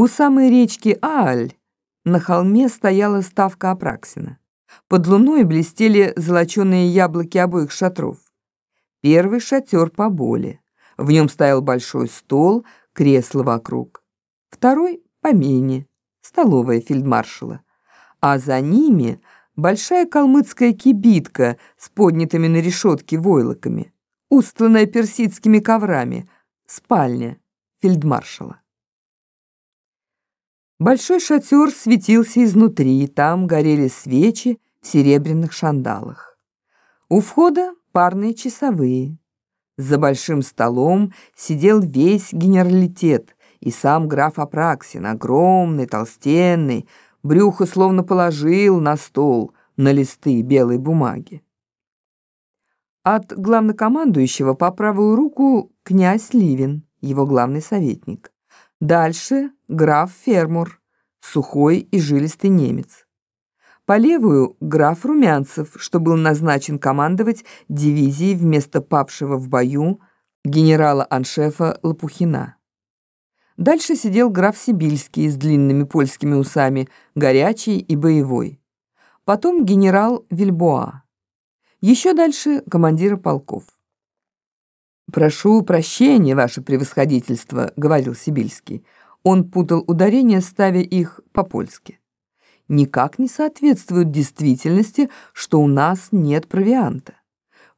У самой речки Ааль на холме стояла ставка Апраксина. Под луной блестели золоченые яблоки обоих шатров. Первый шатер поболе. В нем стоял большой стол, кресло вокруг. Второй помене, столовая фельдмаршала. А за ними большая калмыцкая кибитка с поднятыми на решетке войлоками, устланная персидскими коврами, спальня фельдмаршала. Большой шатер светился изнутри, там горели свечи в серебряных шандалах. У входа парные часовые. За большим столом сидел весь генералитет и сам граф Апраксин, огромный, толстенный, брюхо словно положил на стол на листы белой бумаги. От главнокомандующего по правую руку князь Ливин, его главный советник. Дальше граф Фермур, сухой и жилистый немец. По левую граф Румянцев, что был назначен командовать дивизией вместо павшего в бою генерала-аншефа Лопухина. Дальше сидел граф Сибильский с длинными польскими усами, горячий и боевой. Потом генерал Вильбоа. Еще дальше командиры полков. «Прошу прощения, ваше превосходительство», — говорил Сибильский. Он путал ударения, ставя их по-польски. «Никак не соответствует действительности, что у нас нет провианта.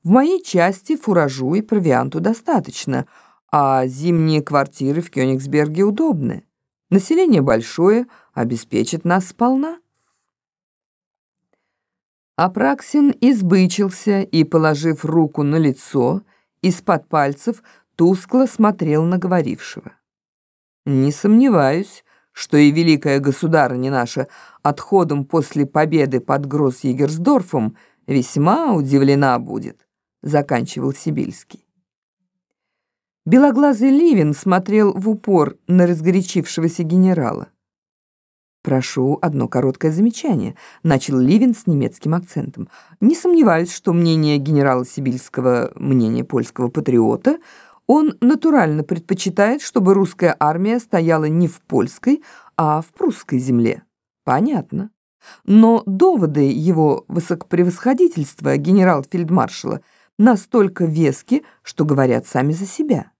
В моей части фуражу и провианту достаточно, а зимние квартиры в Кёнигсберге удобны. Население большое, обеспечит нас сполна». Апраксин избычился и, положив руку на лицо, из-под пальцев тускло смотрел на говорившего. «Не сомневаюсь, что и великая государыня наша отходом после победы под Гросс-Егерсдорфом весьма удивлена будет», — заканчивал Сибильский. Белоглазый Ливин смотрел в упор на разгорячившегося генерала. «Прошу одно короткое замечание», — начал Ливин с немецким акцентом. «Не сомневаюсь, что мнение генерала Сибильского, мнение польского патриота, он натурально предпочитает, чтобы русская армия стояла не в польской, а в прусской земле. Понятно. Но доводы его высокопревосходительства генерал-фельдмаршала настолько вески, что говорят сами за себя.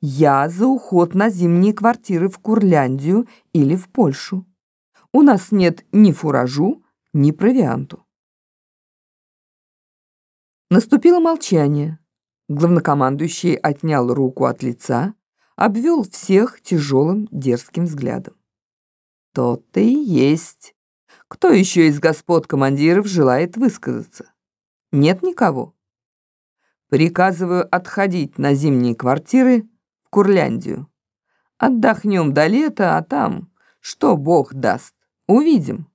Я за уход на зимние квартиры в Курляндию или в Польшу. У нас нет ни фуражу, ни провианту. Наступило молчание. Главнокомандующий отнял руку от лица, обвел всех тяжелым дерзким взглядом. То-то и есть. Кто еще из господ командиров желает высказаться? Нет никого? Приказываю отходить на зимние квартиры в Курляндию. Отдохнем до лета, а там что Бог даст. Увидим.